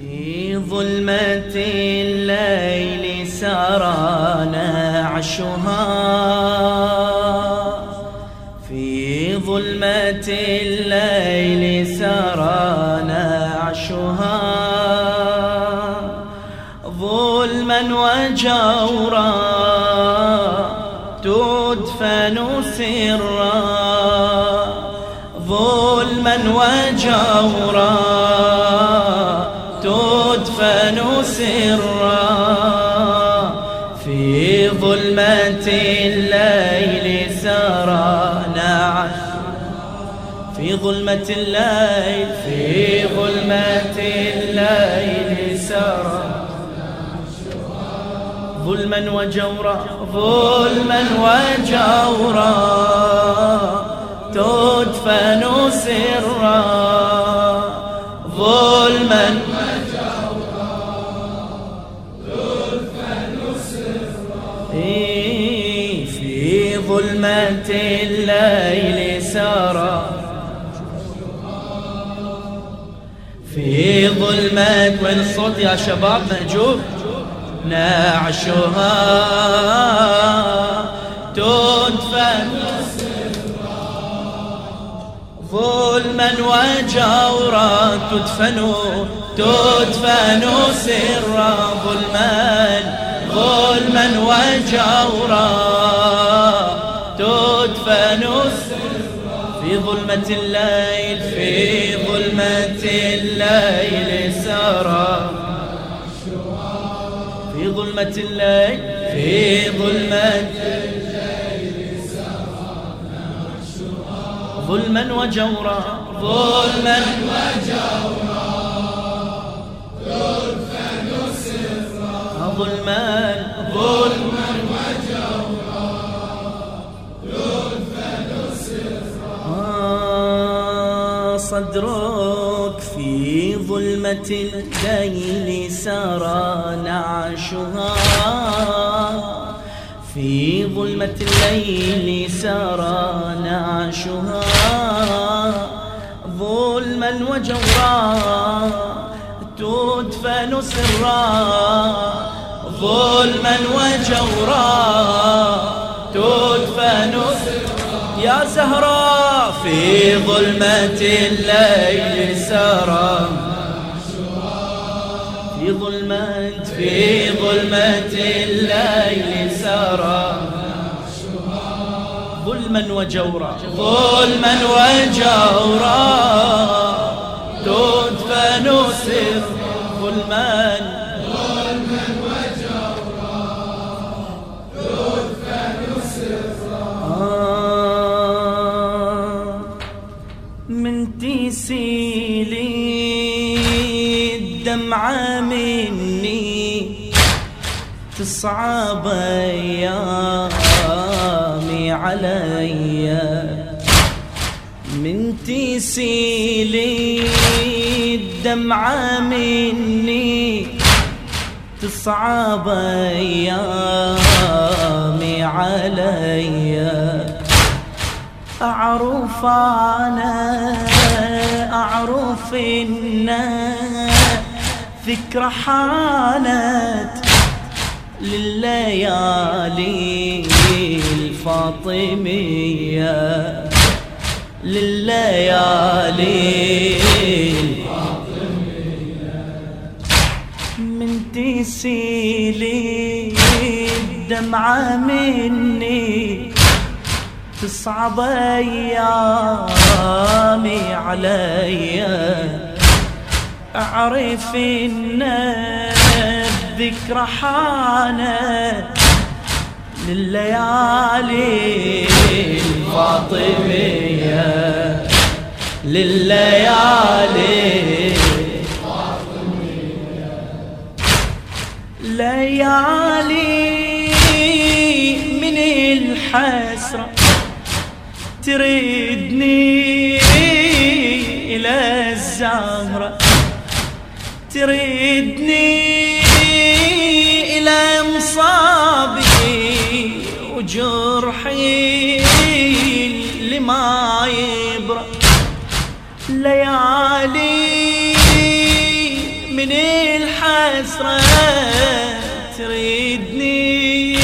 في ظلمة الليل سرانا عشها. في ظلمة الليل سرانا عشها. ظلما وجورا تدفن سرا. ظلما وجورا سرا في ظلمة الليل سرى نعش. في ظلمة الليل في ظلمة الليل سرى ظلما وجورا ظلما وجورا تدفن سرا. في وين الصوت يا شباب مهجوب نعشها تدفن ظلما وجورا تدفن. تدفن سرا ظلما. ظلما وجورا تدفن في ظلمة الليل في ظلمة الليل سرى. في ظلمة الليل في ظلمة ظلما وجورا. ظلما وجورا. ظلما ظلما صدرك في ظلمة الليل سرى نعشها. في ظلمة الليل سرى نعشها. ظلما وجورا تدفن سرا. ظلما وجورا تدفن يا زهراء في ظلمة الليل سرى. في ظلمة في ظلمة الليل سرى. ظلما وجورا. ظلما وجورا. تدفن سر ظلما مني تصعب أيامي علي من تسيلي الدمعة مني تصعب أيامي علي. أعرف أنا أعرف إن ذكرى حانت لليالي الفاطمية لليالي من تسيلي الدمعة مني تصعب أيامي علي. أعرف إن الذكرى حانت لليالي الفاطمية. لليالي ليالي من الحسرة تريدني إلى الزهرة. تريدني إلى مصابي وجرحي لما يبرى ليالي من الحسرة تريدني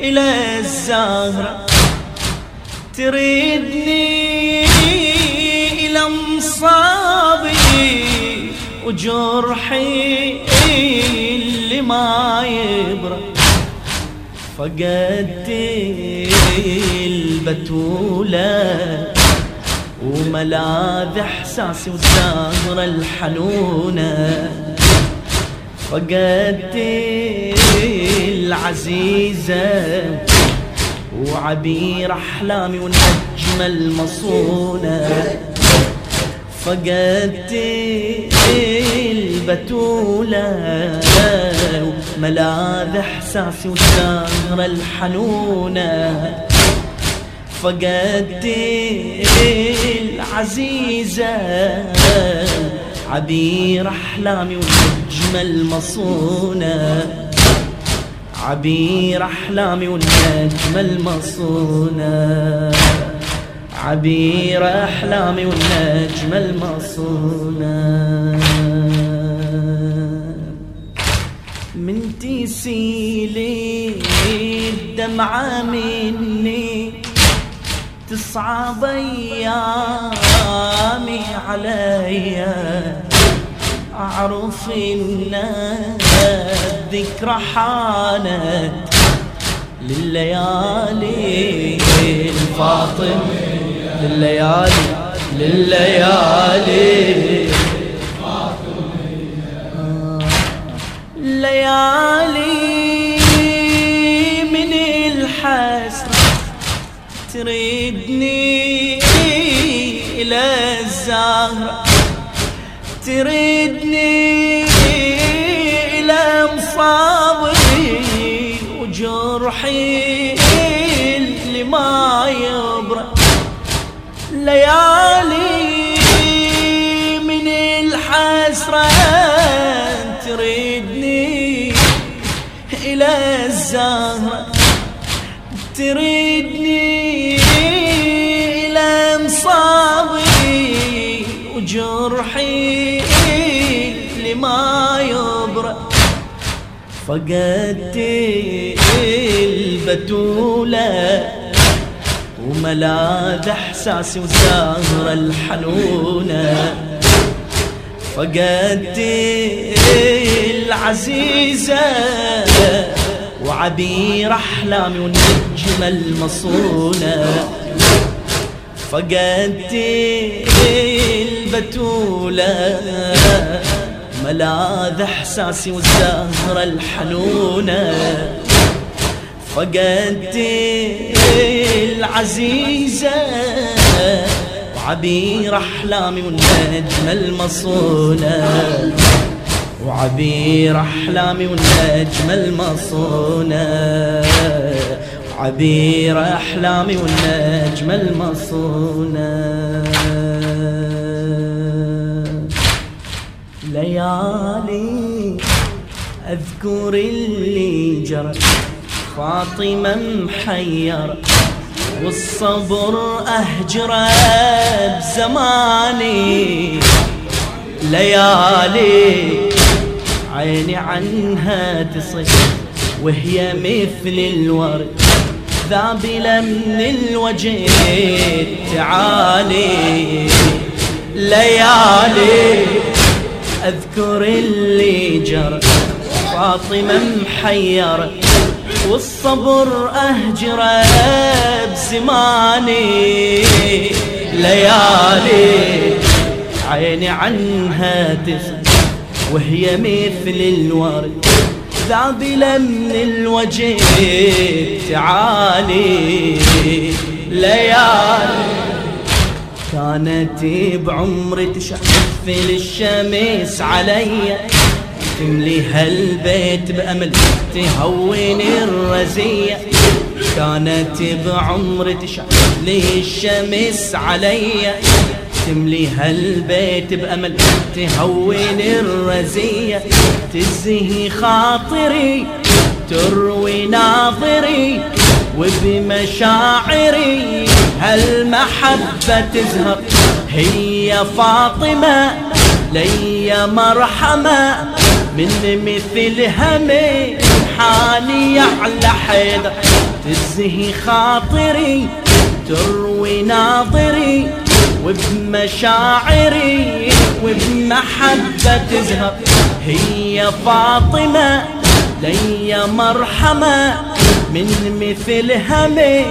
إلى الزهرة. تريدني إلى مصابي وجرحي اللي ما يبرى فقدت البتولة وملاذ إحساسي والزهرة الحنونة. فقدت العزيزة وعبير أحلامي والنجمة المصونة. فقدت البتولة وملاذ إحساسي والزهرة الحنونة. فقدت العزيزة عبير أحلامي والنجمة المصونة. عبير أحلامي والنجمة المصونة. عبير أحلامي والنجمة المصونة. من تسيلي الدمعة مني تصعب ايامي عليا أعرف إن الذكرى حانت لليالي الفاطم لليالي لليالي. ليالي من الحسرة تريدني إلى الزهرة. تريدني إلى مصابي وجرحي اللي ما يبرى ليالي من الحسرة تريدني إلى الزهرة تريدني إلى مصابي وجرحي لما يبرأ. فقدت البتولة وملاذ احساسي وزهرة الحنونة. فقدت العزيزة وعبير أحلامي والنجمة المصونة. فقدت البتولة ملاذ إحساسي والزهرة الحنونة. فقدت العزيزة وعبير أحلامي والنجمة المصونة. وعبير أحلامي والنجمة المصونة. وعبير أحلامي والنجمة المصونة. ليالي أذكر اللي جرى فاطمة محيرة والصبر أهجره بزماني. ليالي عيني عنها تصيح وهي مثل الورد ذابلة من الوجه تعالي. ليالي أذكر اللي جرى فاطمة محيرة والصبر أهجره بزماني ليالي عيني عنها تسمع وهي مثل الورد ذابلة من الوجه تعالي. ليالي كانت بعمري تشعف الشمس علي تملي هالبيت بأمل تهون الرزية. كانت بعمري تشعف لي الشمس علي. تملي هالبيت بأمل تهون الرزية. تزهي خاطري تروي ناظري وبمشاعري هالمحبة تزهر. هي فاطمة لي مرحمة. من مثل همي حاني على حيدر تزهي خاطري تروي ناظري. وبمشاعري وبمحبة تزهر. هي فاطمة لي مرحمة. من مثل همي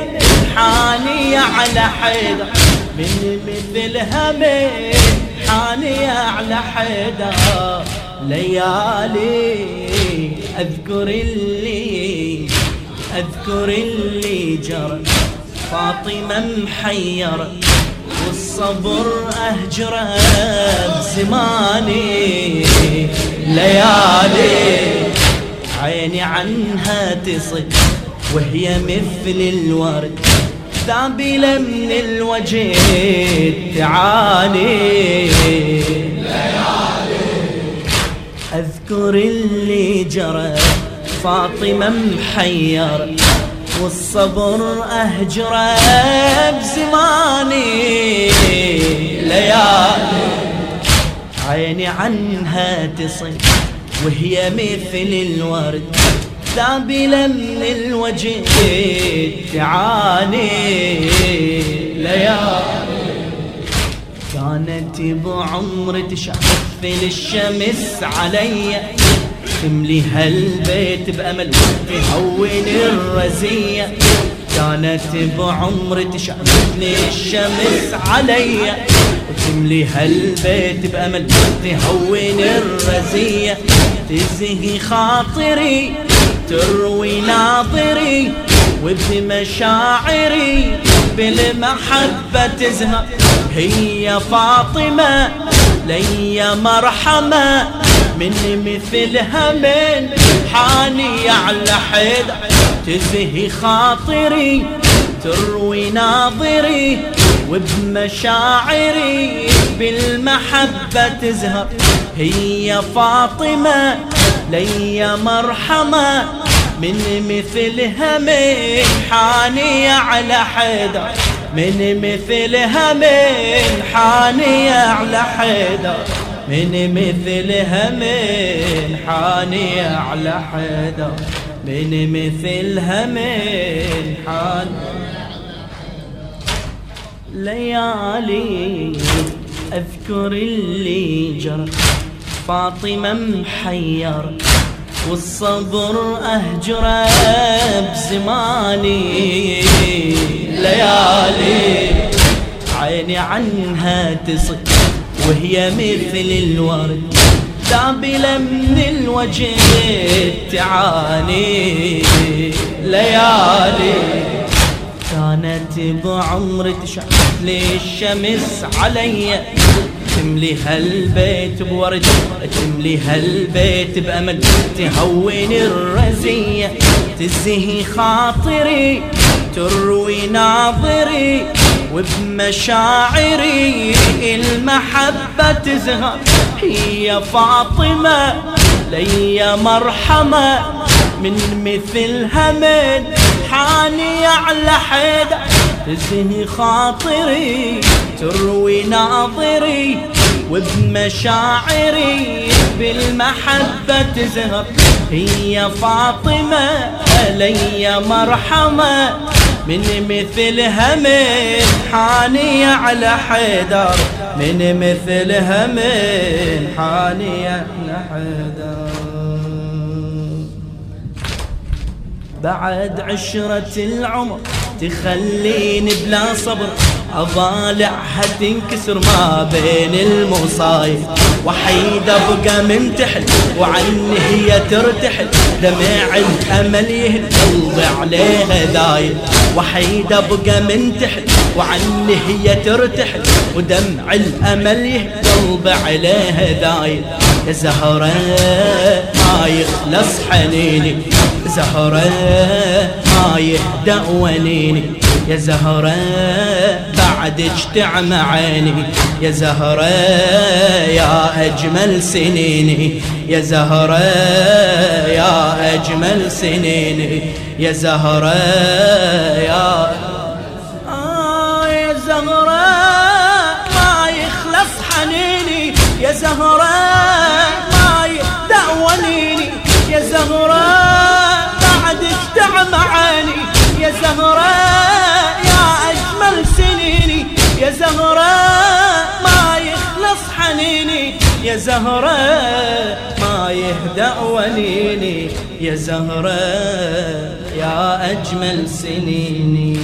حانية على حيدر من مثل همي حانية على حيدر ليالي أذكر اللي أذكر اللي جرى. فاطمة محيرة والصبر أهجره بزماني. ليالي عيني عنها تصد وهي مثل الورد. ذابلة من الوجه تعاني. أذكر اللي جرى. فاطمة محيرة والصبر أهجره بزماني ليالي عيني عنها تصل وهي مثل الورد ذابلة من الوجه تعاني. ليالي كانت بعمر تشعف الشمس علي. تملي هالبيت بأمل تهون الرزية. كانت بعمر تشعلني الشمس علي. وتملي هالبيت بأمل تهون الرزية. تزهي خاطري تروي ناظري وبمشاعري بالمحبة تزهر هي فاطمة لي مرحمة من مثلها من حاني على حد تزهي خاطري تروي ناظري وبمشاعري بالمحبة تزهر. هي فاطمة لي مرحمة من مثلها من حاني على حيدر من مثلها من حاني على حيدر من مثلها من حاني على حيدر من مثلها من حان ليالي أذكر اللي جرى فاطمة محيرة والصبر أهجره بزماني ليالي عيني عنها تصك وهي مثل الورد. ذابلة من الوجه تعاني. ليالي كانت بعمر تشعل الشمس علي. تملي هالبيت بورد تملي هالبيت بأمل. تهون الرزية تزهي خاطري. تروي ناظري وبمشاعري المحبة تزهر. هي فاطمة لي مرحمة من مثلها من حاني على حدا تزهي خاطري تروي ناظري وبمشاعري بالمحبة تزهر. هي فاطمة لي مرحمة من مثلها من حاني على حيدر من مثلها من حاني على حيدر بعد عشرة العمر تخليني بلا صبر. أضالعها تنكسر ما بين المصايب وحيد أبقى منتحل وعني هي ترتحل. دمع الأمل يهل قلبي عليها ذايل وحيد أبقى منتحل وعني هي ترتحل. ودمع الأمل يهل قلبي عليها ذايل يا زهرة ما يخلص حنيني. زهرة ما يهدأ وليني يا زهرة بعدك تعمى عيني يا زهرة يا أجمل سنيني يا زهرة يا أجمل سنيني يا زهرة يا آه يا زهرة ما يخلص حنيني. يا زهرة يا زهرة ما يهدأ وليني. يا زهرة يا أجمل سنيني.